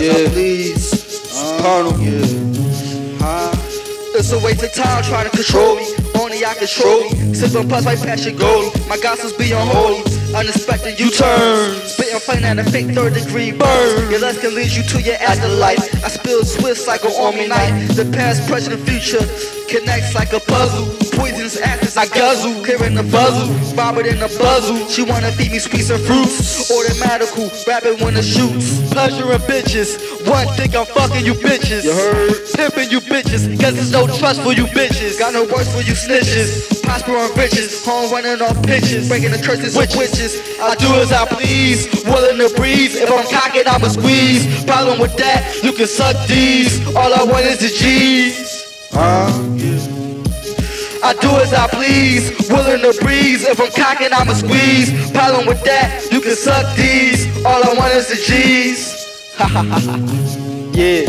as Yeah. I please. Uh, Carnal. Yeah. Huh? It's a waste of time trying to control me. Only I control me. Sipping right past your goalie. My gospel's be unholy. Unexpected U-turns. Spitting flame at a fake third degree burn. Your lust can lead you to your afterlife. I spill Swiss like an army knife. The past, present, and future connects like a puzzle. Poisonous actors I guzzle. Clearing the buzzle. Robert in the buzzle. She wanna feed me sweets and fruits. Automatical. Rapping when it shoots. Pleasure and bitches. One think I'm fucking you bitches. You heard? Pimping you bitches. Cause there's no trust for you bitches. Got no words for you snitches. Prosper on riches, home running off pitches, breaking the curses of witches. I do as I please, willing to breathe. If I'm cocking, I'ma squeeze. Problem with that, you can suck these. All I want is the G's. Uh, I do as I please, willing to breeze. If I'm cocking, I'ma squeeze. Problem with that, you can suck these. All I want is the G's. Ha ha ha ha. Yeah.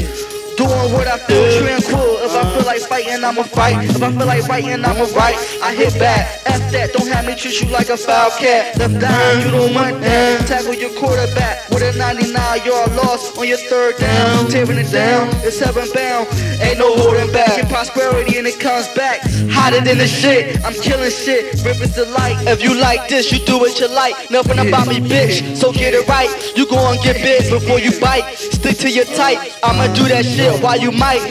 doing what I feel tranquil. If I feel like fighting, I'ma fight. If I feel like writing, I'ma write. I hit back. F that, don't have me treat you like a foul cat. Left down, you don't want that. Tackle your quarterback with a 99 yard loss on your third down. Tearing it down, it's heaven bound. Ain't no holding back. Get prosperity and it comes back. Hotter than the shit. I'm killing shit, rivers light. If you like this, you do what you like. Nothing about me, bitch. So get it right. You gon' get bit before you bite. Stick to your type. I'ma do that shit while you might.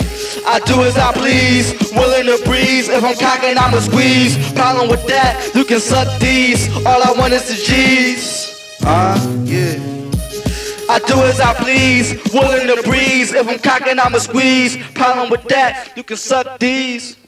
I do as I please, willing to breeze. If I'm cocking, I'ma squeeze. Problem with that, you can suck these. All I want is the G's. Uh, yeah. I do as I please, willing to breeze. If I'm cocking, I'ma squeeze. Problem with that, you can suck these.